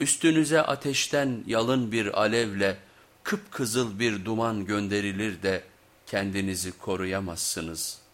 üstünüze ateşten yalın bir alevle kıpkızıl bir duman gönderilir de kendinizi koruyamazsınız.''